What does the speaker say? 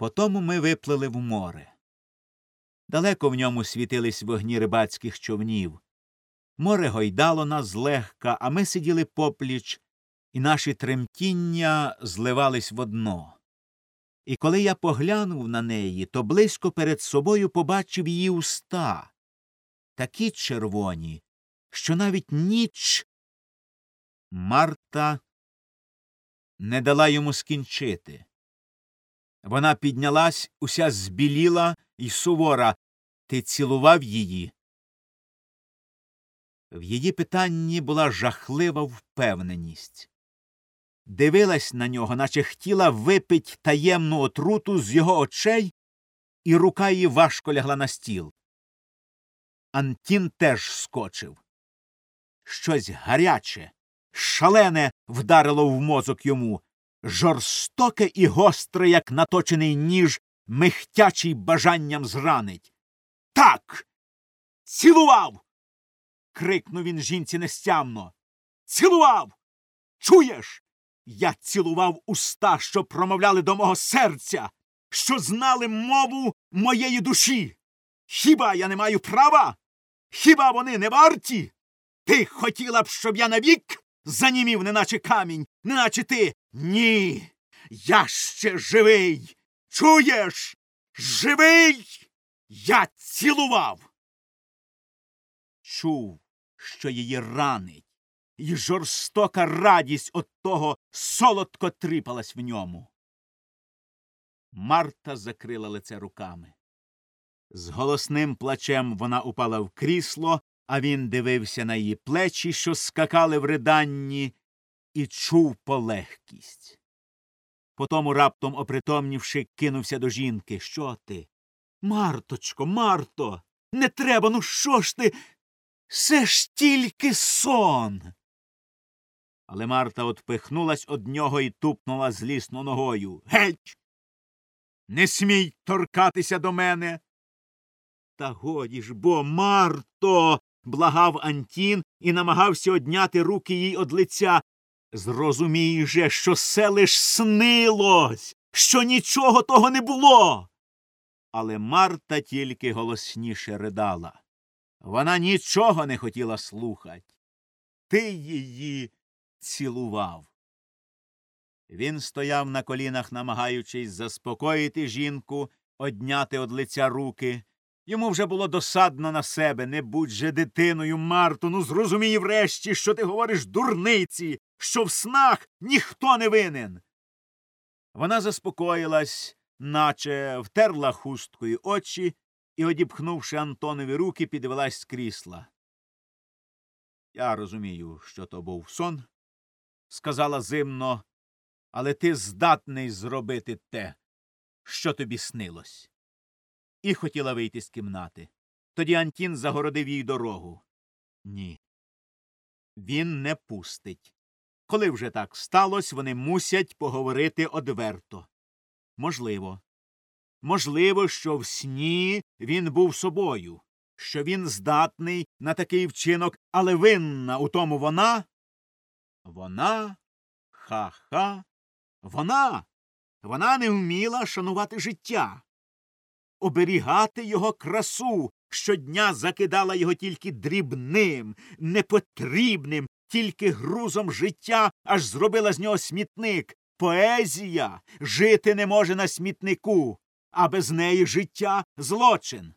Потому ми виплили в море. Далеко в ньому світились вогні рибацьких човнів. Море гойдало нас злегка, а ми сиділи попліч, і наші тремтіння зливались в одно. І коли я поглянув на неї, то близько перед собою побачив її уста, такі червоні, що навіть ніч Марта не дала йому скінчити. Вона піднялась, уся збіліла і сувора. Ти цілував її? В її питанні була жахлива впевненість. Дивилась на нього, наче хотіла випить таємну отруту з його очей, і рука її важко лягла на стіл. Антін теж скочив. Щось гаряче, шалене вдарило в мозок йому, жорстоке і гостре, як наточений ніж, михтячий бажанням зранить. Так. Цілував. крикнув він жінці нестямно. Цілував. Чуєш? Я цілував уста, що промовляли до мого серця, що знали мову моєї душі. Хіба я не маю права? Хіба вони не варті? Ти хотіла б, щоб я навік занімів, неначе камінь, неначе ти. Ні. Я ще живий. Чуєш? Живий. Я цілував. Чув, що її ранить, і жорстока радість от того солодко тріпалась в ньому. Марта закрила лице руками. З голосним плачем вона упала в крісло, а він дивився на її плечі, що скакали в риданні, і чув полегкість. Потому, раптом опритомнівши, кинувся до жінки. Що ти? Марточко, Марто, не треба, ну що ж ти? Все ж тільки сон. Але Марта отпихнулась од нього і тупнула злісно ногою. Геть. Не смій торкатися до мене. Та годі ж бо, Марто. Благав Антін і намагався одняти руки їй од лиця. Зрозумій же, що все лиш снилось, що нічого того не було. Але Марта тільки голосніше ридала. Вона нічого не хотіла слухать. Ти її цілував. Він стояв на колінах, намагаючись заспокоїти жінку, одняти од лиця руки. Йому вже було досадно на себе. Не будь же дитиною, Марту, ну зрозумій врешті, що ти говориш дурниці, що в снах ніхто не винен. Вона заспокоїлась, наче втерла хусткою очі і, одіпхнувши Антонові руки, підвелась з крісла. Я розумію, що то був сон, сказала зимно, але ти здатний зробити те, що тобі снилось. І хотіла вийти з кімнати. Тоді Антін загородив їй дорогу. Ні. Він не пустить. Коли вже так сталося, вони мусять поговорити одверто. Можливо. Можливо, що в сні він був собою, що він здатний на такий вчинок, але винна у тому вона. Вона. Ха-ха. Вона. Вона не вміла шанувати життя, оберігати його красу, щодня закидала його тільки дрібним, непотрібним, тільки грузом життя, аж зробила з нього смітник. Поезія жити не може на смітнику, а без неї життя злочин.